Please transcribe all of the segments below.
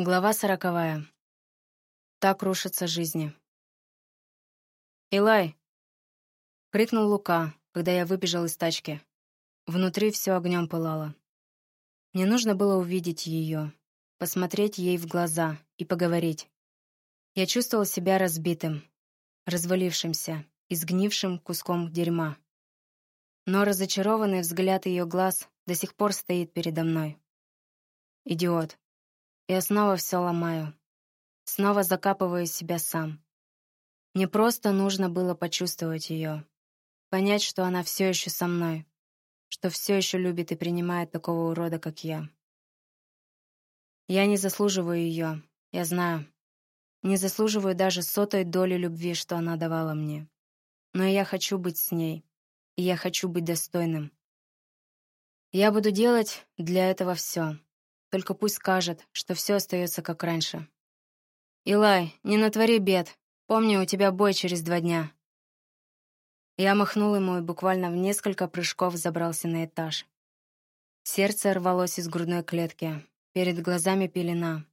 Глава сороковая. Так рушатся жизни. «Илай!» — крикнул Лука, когда я выбежал из тачки. Внутри все огнем пылало. Мне нужно было увидеть ее, посмотреть ей в глаза и поговорить. Я чувствовал себя разбитым, развалившимся, изгнившим куском дерьма. Но разочарованный взгляд ее глаз до сих пор стоит передо мной. Идиот. Я снова все ломаю. Снова закапываю себя сам. Мне просто нужно было почувствовать ее. Понять, что она все еще со мной. Что все еще любит и принимает такого урода, как я. Я не заслуживаю ее, я знаю. Не заслуживаю даже сотой доли любви, что она давала мне. Но я хочу быть с ней. И я хочу быть достойным. Я буду делать для этого все. Только пусть скажет, что все остается как раньше. «Илай, не натвори бед. Помни, у тебя бой через два дня». Я махнул ему и буквально в несколько прыжков забрался на этаж. Сердце рвалось из грудной клетки. Перед глазами пелена.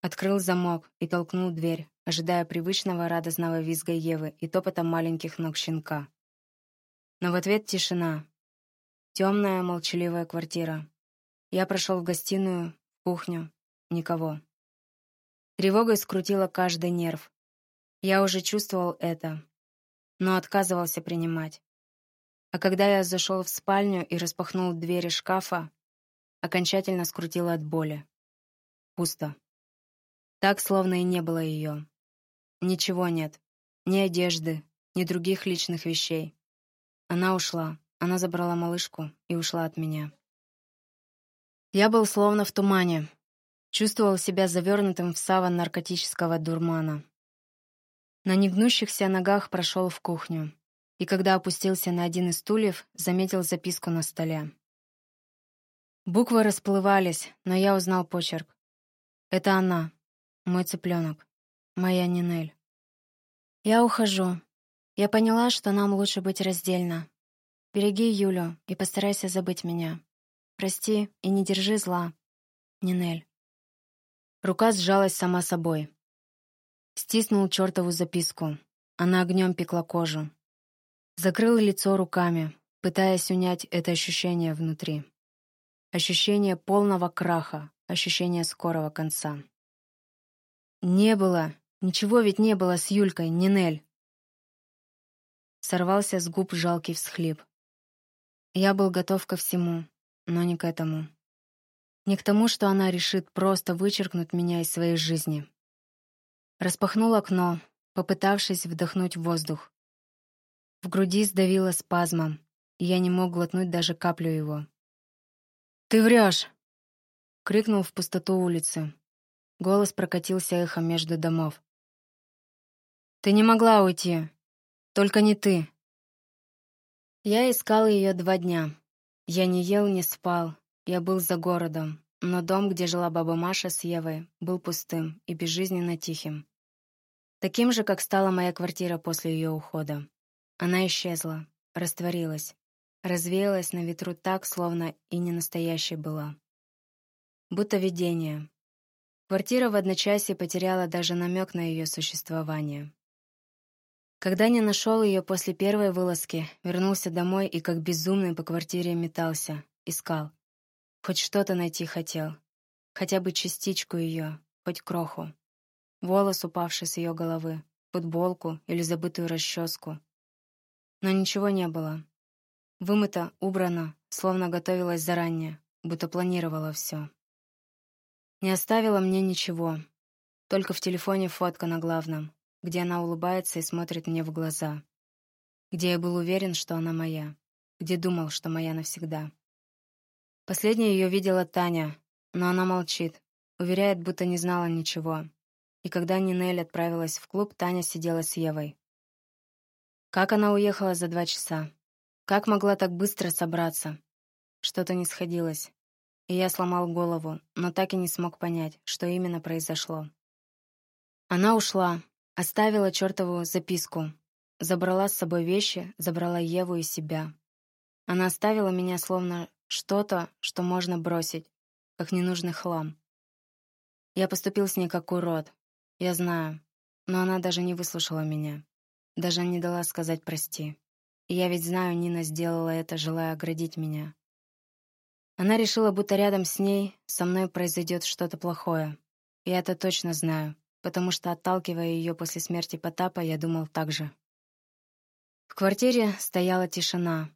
Открыл замок и толкнул дверь, ожидая привычного радостного визга Евы и топота маленьких ног щенка. Но в ответ тишина. Темная, молчаливая квартира. Я прошел в гостиную, кухню. Никого. Тревогой скрутила каждый нерв. Я уже чувствовал это, но отказывался принимать. А когда я зашел в спальню и распахнул двери шкафа, окончательно скрутило от боли. Пусто. Так, словно и не было ее. Ничего нет. Ни одежды, ни других личных вещей. Она ушла. Она забрала малышку и ушла от меня. Я был словно в тумане. Чувствовал себя завернутым в саван наркотического дурмана. На негнущихся ногах прошел в кухню. И когда опустился на один из стульев, заметил записку на столе. Буквы расплывались, но я узнал почерк. Это она, мой цыпленок, моя Нинель. Я ухожу. Я поняла, что нам лучше быть раздельно. Береги Юлю и постарайся забыть меня. Прости и не держи зла. Нинель. Рука сжалась сама собой. Стиснул чертову записку. Она огнем пекла кожу. Закрыл лицо руками, пытаясь унять это ощущение внутри. Ощущение полного краха, ощущение скорого конца. Не было, ничего ведь не было с Юлькой, Нинель. Сорвался с губ жалкий всхлип. Я был готов ко всему, но не к этому. Не к тому, что она решит просто вычеркнуть меня из своей жизни. Распахнул окно, попытавшись вдохнуть воздух. В груди сдавило спазмом, и я не мог глотнуть даже каплю его. «Ты врешь!» — крикнул в пустоту улицы. Голос прокатился эхом между домов. «Ты не могла уйти. Только не ты». Я искал ее два дня. Я не ел, не спал. Я был за городом, но дом, где жила баба Маша с Евой, был пустым и безжизненно тихим. Таким же, как стала моя квартира после ее ухода. Она исчезла, растворилась, развеялась на ветру так, словно и не настоящей была. Будто видение. Квартира в одночасье потеряла даже намек на ее существование. Когда не нашел ее после первой вылазки, вернулся домой и как безумный по квартире метался, искал. Хоть что-то найти хотел. Хотя бы частичку ее, хоть кроху. Волос, упавший с ее головы, футболку или забытую расческу. Но ничего не было. Вымыто, убрано, словно готовилась заранее, будто планировала все. Не оставила мне ничего. Только в телефоне фотка на главном, где она улыбается и смотрит мне в глаза, где я был уверен, что она моя, где думал, что моя навсегда. Последней ее видела Таня, но она молчит, уверяет, будто не знала ничего. И когда Нинель отправилась в клуб, Таня сидела с Евой. Как она уехала за два часа? Как могла так быстро собраться? Что-то не сходилось. И я сломал голову, но так и не смог понять, что именно произошло. Она ушла, Оставила чертову записку. Забрала с собой вещи, забрала Еву и себя. Она оставила меня словно что-то, что можно бросить, как ненужный хлам. Я поступил с ней как урод. Я знаю. Но она даже не выслушала меня. Даже не дала сказать «прости». И я ведь знаю, Нина сделала это, желая оградить меня. Она решила, будто рядом с ней со мной произойдет что-то плохое. Я это точно знаю, потому что, отталкивая ее после смерти Потапа, я думал так же. В квартире стояла тишина,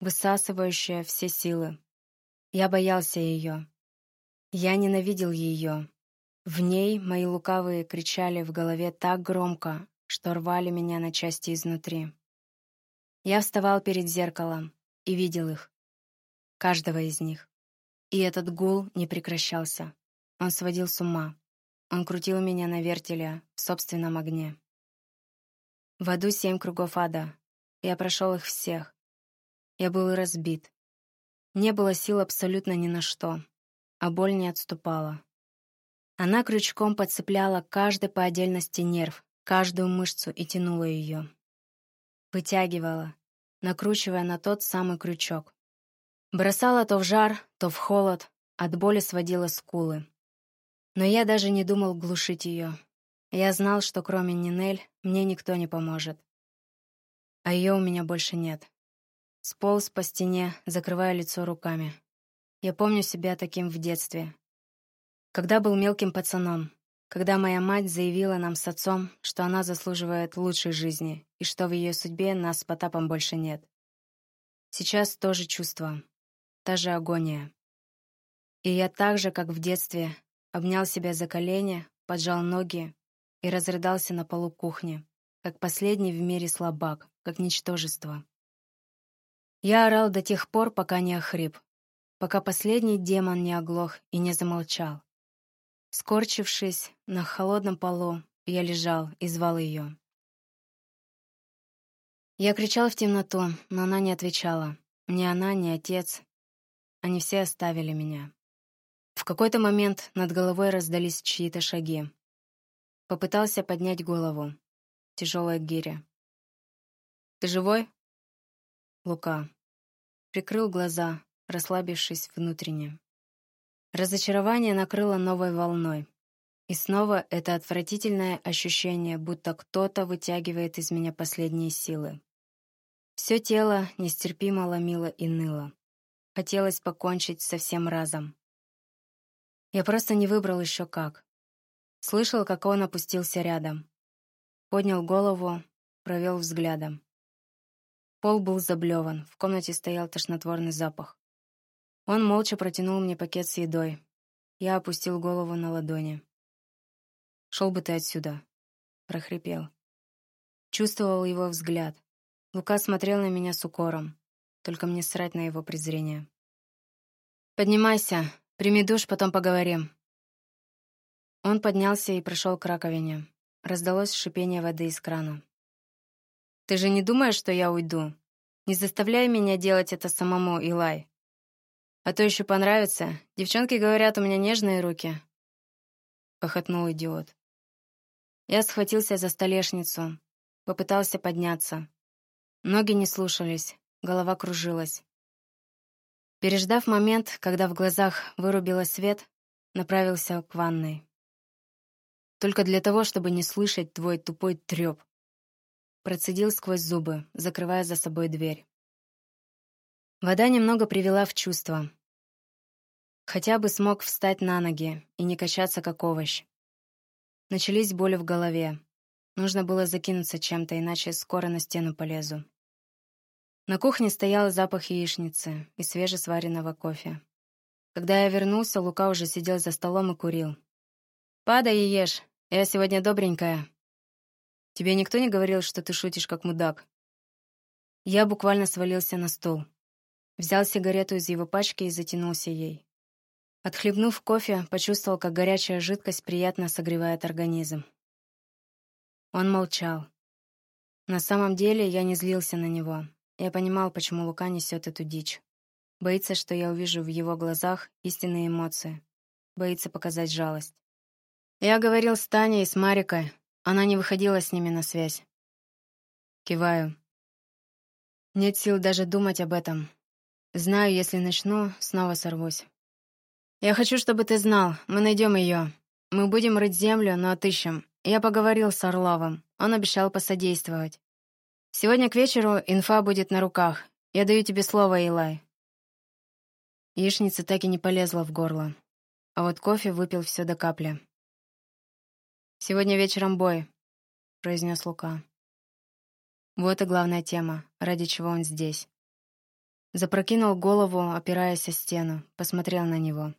высасывающая все силы. Я боялся ее. Я ненавидел ее. В ней мои лукавые кричали в голове так громко, что рвали меня на части изнутри. Я вставал перед зеркалом и видел их. Каждого из них. И этот гул не прекращался. Он сводил с ума. Он крутил меня на вертеле в собственном огне. В аду семь кругов ада. Я прошел их всех. Я был разбит. Не было сил абсолютно ни на что, а боль не отступала. Она крючком подцепляла каждый по отдельности нерв, каждую мышцу и тянула ее. Вытягивала, накручивая на тот самый крючок. Бросала то в жар, то в холод, от боли сводила скулы. Но я даже не думал глушить ее. Я знал, что кроме Нинель мне никто не поможет. А ее у меня больше нет. Сполз по стене, закрывая лицо руками. Я помню себя таким в детстве, когда был мелким пацаном, когда моя мать заявила нам с отцом, что она заслуживает лучшей жизни и что в ее судьбе нас с Потапом больше нет. Сейчас тоже чувство, та же агония. И я так же, как в детстве, обнял себя за колени, поджал ноги и разрыдался на полу кухни, как последний в мире слабак, как ничтожество. Я орал до тех пор, пока не охрип, пока последний демон не оглох и не замолчал. Скорчившись на холодном полу, я лежал и звал ее. Я кричал в темноту, но она не отвечала. Ни она, ни отец. Они все оставили меня. В какой-то момент над головой раздались чьи-то шаги. Попытался поднять голову. Тяжелая гиря. «Ты живой?» Лука. Прикрыл глаза, расслабившись внутренне. Разочарование накрыло новой волной. И снова это отвратительное ощущение, будто кто-то вытягивает из меня последние силы. Все тело нестерпимо ломило и ныло. Хотелось покончить со всем разом. Я просто не выбрал еще как. Слышал, как он опустился рядом. Поднял голову, провел взглядом. Пол был заблеван, в комнате стоял тошнотворный запах. Он молча протянул мне пакет с едой. Я опустил голову на ладони. «Шел бы ты отсюда», — прохрипел. Чувствовал его взгляд. Лука смотрел на меня с укором. Только мне срать на его презрение. «Поднимайся, прими душ, потом поговорим». Он поднялся и прошел к раковине. Раздалось шипение воды из крана. «Ты же не думаешь, что я уйду? Не заставляй меня делать это самому, Илай. А то еще понравится. Девчонки говорят, у меня нежные руки. Хохотнул идиот. Я схватился за столешницу. Попытался подняться. Ноги не слушались, голова кружилась. Переждав момент, когда в глазах вырубило свет, направился к ванной. Только для того, чтобы не слышать твой тупой трёп. Процедил сквозь зубы, закрывая за собой дверь. Вода немного привела в чувство. Хотя бы смог встать на ноги и не качаться, как овощ. Начались боли в голове. Нужно было закинуться чем-то, иначе скоро на стену полезу. На кухне стоял запах яичницы и свежесваренного кофе. Когда я вернулся, Лука уже сидел за столом и курил. «Падай и ешь, я сегодня добренькая». «Тебе никто не говорил, что ты шутишь, как мудак?» Я буквально свалился на стул. Взял сигарету из его пачки и затянулся ей. Отхлебнув кофе, почувствовал, как горячая жидкость приятно согревает организм. Он молчал. На самом деле я не злился на него. Я понимал, почему Лука несет эту дичь. Боится, что я увижу в его глазах истинные эмоции. Боится показать жалость. Я говорил с Таней и с Марикой. Она не выходила с ними на связь. Киваю. Нет сил даже думать об этом. Знаю, если начну, снова сорвусь. Я хочу, чтобы ты знал, мы найдем ее. Мы будем рыть землю, но отыщем. Я поговорил с Орловым. Он обещал посодействовать. Сегодня к вечеру инфа будет на руках. Я даю тебе слово, Илай. Яичница так и не полезла в горло. А вот кофе выпил все до капли. «Сегодня вечером бой», — произнес Лука. Вот и главная тема, ради чего он здесь. Запрокинул голову, опираясь о стену, посмотрел на него.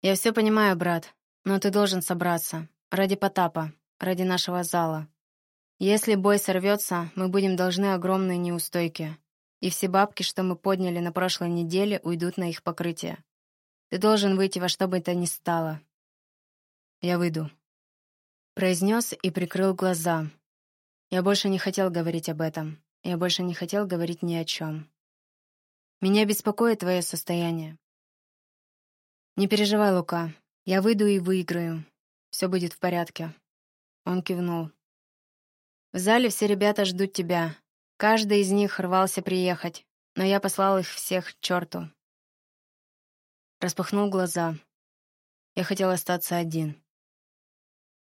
«Я все понимаю, брат, но ты должен собраться. Ради Потапа, ради нашего зала. Если бой сорвется, мы будем должны огромные неустойки. И все бабки, что мы подняли на прошлой неделе, уйдут на их покрытие. Ты должен выйти во что бы это ни стало. Я выйду. Произнес и прикрыл глаза. Я больше не хотел говорить об этом. Я больше не хотел говорить ни о чем. Меня беспокоит твое состояние. Не переживай, Лука. Я выйду и выиграю. Все будет в порядке. Он кивнул. В зале все ребята ждут тебя. Каждый из них рвался приехать, но я послал их всех к черту. Распахнул глаза. Я хотел остаться один.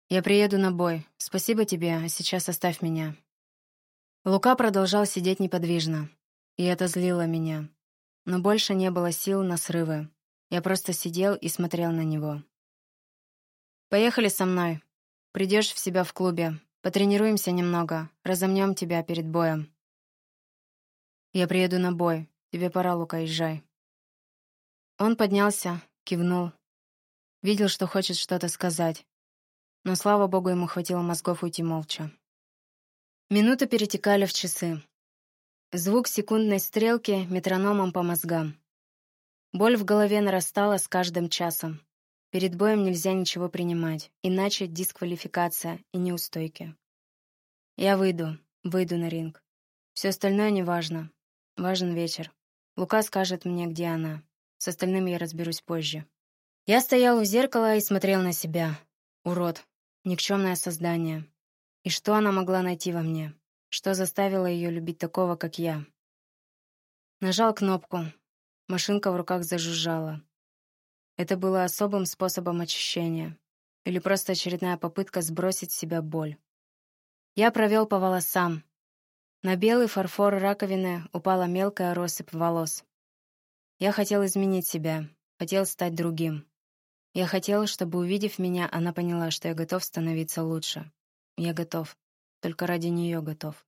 Я приеду на бой. Спасибо тебе, а сейчас оставь меня. Лука продолжал сидеть неподвижно, и это злило меня. Но больше не было сил на срывы. Я просто сидел и смотрел на него. «Поехали со мной. Придешь в себя в клубе. Потренируемся немного. Разомнем тебя перед боем». «Я приеду на бой. Тебе пора, Лука, езжай». Он поднялся, кивнул. Видел, что хочет что-то сказать. Но, слава богу, ему хватило мозгов уйти молча. Минуты перетекали в часы. Звук секундной стрелки метрономом по мозгам. Боль в голове нарастала с каждым часом. Перед боем нельзя ничего принимать, иначе дисквалификация и неустойки. Я выйду, выйду на ринг. Все остальное не важно. Важен вечер. Лука скажет мне, где она. С остальным я разберусь позже. Я стоял у зеркала и смотрел на себя. Урод. Никчемное создание. И что она могла найти во мне? Что заставило ее любить такого, как я? Нажал кнопку. Машинка в руках зажужжала. Это было особым способом очищения. Или просто очередная попытка сбросить с себя боль. Я провел по волосам, на белый фарфор раковины упала мелкая россыпь волос. Я хотел изменить себя, хотел стать другим. Я хотел, чтобы, увидев меня, она поняла, что я готов становиться лучше. Я готов. Только ради нее готов.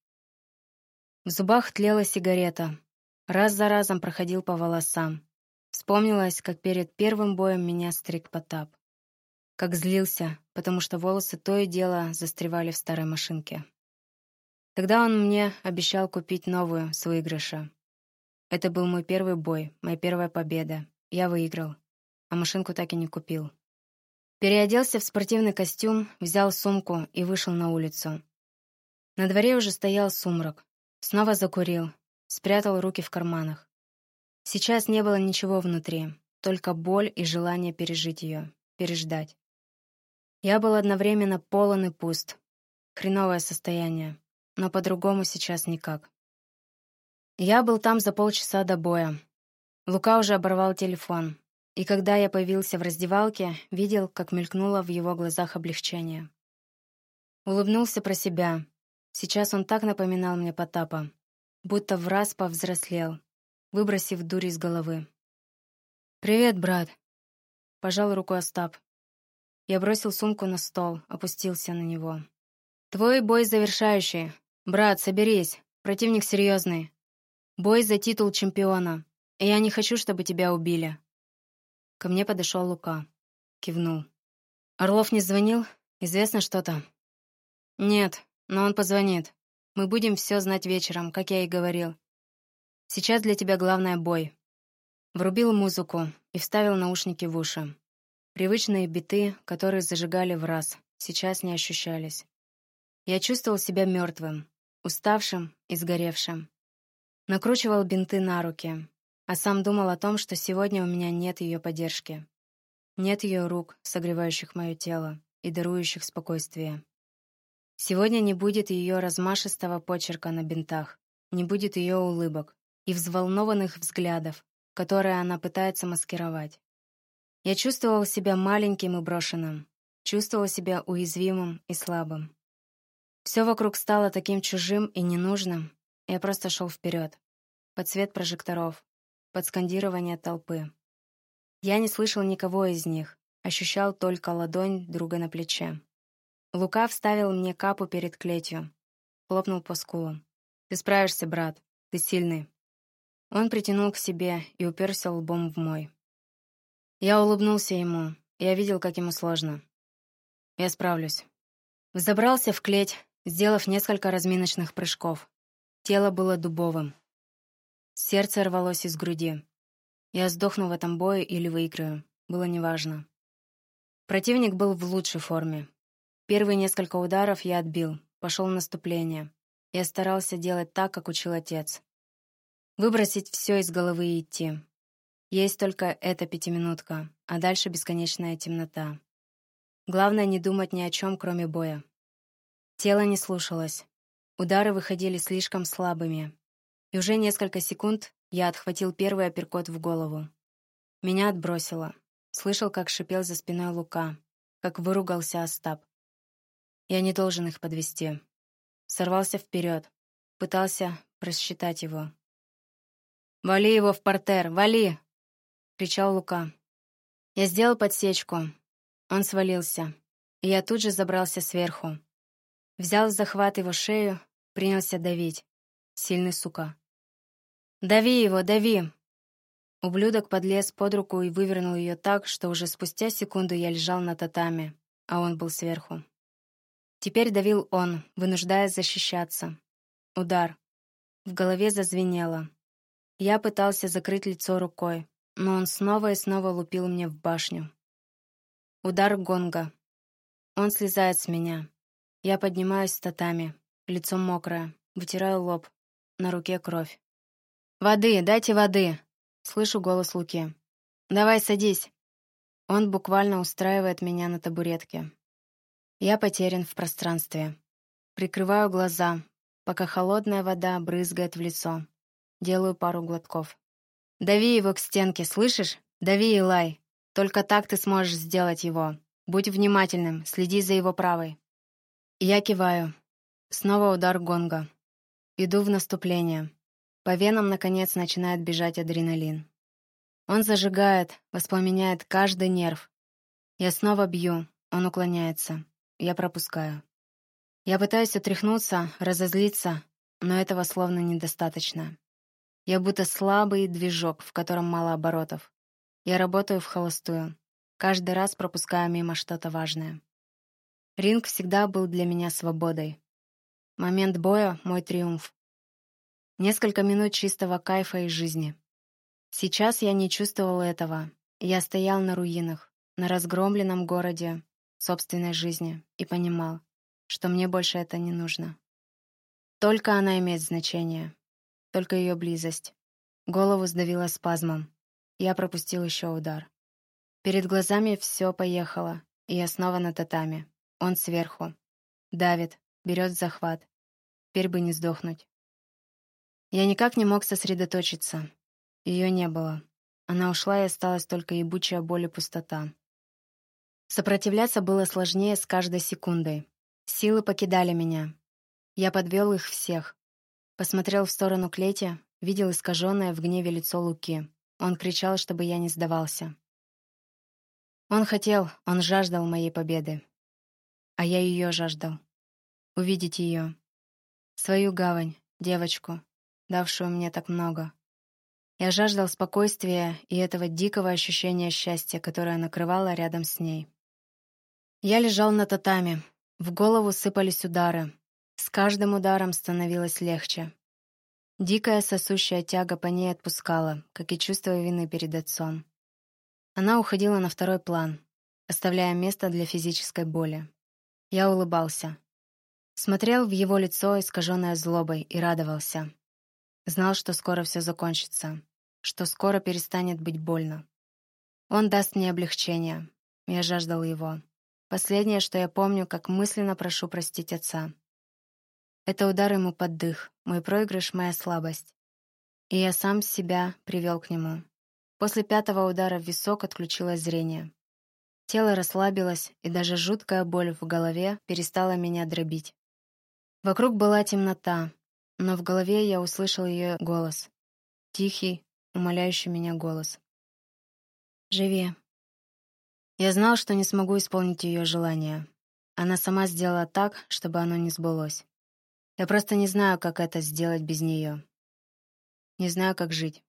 В зубах тлела сигарета. Раз за разом проходил по волосам. Вспомнилось, как перед первым боем меня стриг Потап. Как злился, потому что волосы то и дело застревали в старой машинке. Тогда он мне обещал купить новую с выигрыша. Это был мой первый бой, моя первая победа. Я выиграл, а машинку так и не купил. Переоделся в спортивный костюм, взял сумку и вышел на улицу. На дворе уже стоял сумрак. Снова закурил, спрятал руки в карманах. Сейчас не было ничего внутри, только боль и желание пережить ее, переждать. Я был одновременно полон и пуст. Хреновое состояние но по-другому сейчас никак. Я был там за полчаса до боя. Лука уже оборвал телефон, и когда я появился в раздевалке, видел, как мелькнуло в его глазах облегчение. Улыбнулся про себя. Сейчас он так напоминал мне Потапа, будто в раз повзрослел, выбросив дурь из головы. «Привет, брат!» — пожал руку Остап. Я бросил сумку на стол, опустился на него. «Твой бой завершающий. «Брат, соберись. Противник серьезный. Бой за титул чемпиона. И я не хочу, чтобы тебя убили». Ко мне подошел Лука. Кивнул. «Орлов не звонил? Известно что-то?» «Нет, но он позвонит. Мы будем все знать вечером, как я и говорил. Сейчас для тебя главное бой». Врубил музыку и вставил наушники в уши. Привычные биты, которые зажигали в раз, сейчас не ощущались. Я чувствовал себя мертвым, уставшим и сгоревшим. Накручивал бинты на руки, а сам думал о том, что сегодня у меня нет ее поддержки. Нет ее рук, согревающих мое тело и дарующих спокойствие. Сегодня не будет ее размашистого почерка на бинтах, не будет ее улыбок и взволнованных взглядов, которые она пытается маскировать. Я чувствовал себя маленьким и брошенным, чувствовал себя уязвимым и слабым. Все вокруг стало таким чужим и ненужным, я просто шел вперед, под свет прожекторов, под скандирование толпы. Я не слышал никого из них, ощущал только ладонь друга на плече. Лука вставил мне капу перед клетью, хлопнул по скулу. «Ты справишься, брат, ты сильный». Он притянул к себе и уперся лбом в мой. Я улыбнулся ему, я видел, как ему сложно. Я справлюсь. Взобрался в клеть, сделав несколько разминочных прыжков. Тело было дубовым. Сердце рвалось из груди. Я сдохну в этом бое или выиграю. Было неважно. Противник был в лучшей форме. Первые несколько ударов я отбил, пошел наступление. Я старался делать так, как учил отец. Выбросить все из головы и идти. Есть только эта пятиминутка, а дальше бесконечная темнота. Главное не думать ни о чем, кроме боя. Тело не слушалось. Удары выходили слишком слабыми. И уже несколько секунд я отхватил первый апперкот в голову. Меня отбросило. Слышал, как шипел за спиной Лука, как выругался Остап. Я не должен их подвести. Сорвался вперед, пытался просчитать его. «Вали его в портер, вали!» — кричал Лука. Я сделал подсечку. Он свалился, и я тут же забрался сверху. Взял в захват его шею, принялся давить. Сильный сука. «Дави его, дави!» Ублюдок подлез под руку и вывернул ее так, что уже спустя секунду я лежал на татами, а он был сверху. Теперь давил он, вынуждая защищаться. Удар. В голове зазвенело. Я пытался закрыть лицо рукой, но он снова и снова лупил мне в башню. Удар гонга. Он слезает с меня. Я поднимаюсь с татами, лицо мокрое, вытираю лоб, на руке кровь. «Воды, дайте воды!» Слышу голос Луки. «Давай садись!» Он буквально устраивает меня на табуретке. Я потерян в пространстве. Прикрываю глаза, пока холодная вода брызгает в лицо. Делаю пару глотков. «Дави его к стенке, слышишь? Дави, Илай. Только так ты сможешь сделать его. Будь внимательным, следи за его правой». Я киваю. Снова удар гонга. Иду в наступление. По венам, наконец, начинает бежать адреналин. Он зажигает, воспламеняет каждый нерв. Я снова бью, он уклоняется. Я пропускаю. Я пытаюсь утряхнуться, разозлиться, но этого словно недостаточно. Я будто слабый движок, в котором мало оборотов. Я работаю в холостую, каждый раз пропуская мимо что-то важное. Ринг всегда был для меня свободой. Момент боя — мой триумф. Несколько минут чистого кайфа из жизни. Сейчас я не чувствовал этого. Я стоял на руинах, на разгромленном городе собственной жизни и понимал, что мне больше это не нужно. Только она имеет значение. Только ее близость. Голову сдавило спазмом. Я пропустил еще удар. Перед глазами все поехало, и я снова на татами. Он сверху. Давит, берет захват. Теперь бы не сдохнуть. Я никак не мог сосредоточиться. Ее не было. Она ушла, и осталась только ебучая боль и пустота. Сопротивляться было сложнее с каждой секундой. Силы покидали меня. Я подвел их всех. Посмотрел в сторону клети, видел искаженное в гневе лицо Луки. Он кричал, чтобы я не сдавался. Он хотел, он жаждал моей победы. А я ее жаждал. Увидеть ее. Свою гавань, девочку, давшую мне так много. Я жаждал спокойствия и этого дикого ощущения счастья, которое накрывало рядом с ней. Я лежал на татами. В голову сыпались удары. С каждым ударом становилось легче. Дикая сосущая тяга по ней отпускала, как и чувство вины перед отцом. Она уходила на второй план, оставляя место для физической боли. Я улыбался. Смотрел в его лицо, искаженное злобой, и радовался. Знал, что скоро все закончится, что скоро перестанет быть больно. Он даст мне облегчение. Я жаждал его. Последнее, что я помню, как мысленно прошу простить отца. Это удар ему под дых, мой проигрыш — моя слабость. И я сам себя привел к нему. После пятого удара в висок отключилось зрение. Тело расслабилось, и даже жуткая боль в голове перестала меня дробить. Вокруг была темнота, но в голове я услышал ее голос. Тихий, умоляющий меня голос. «Живи». Я знал, что не смогу исполнить ее желание. Она сама сделала так, чтобы оно не сбылось. Я просто не знаю, как это сделать без нее. Не знаю, как жить.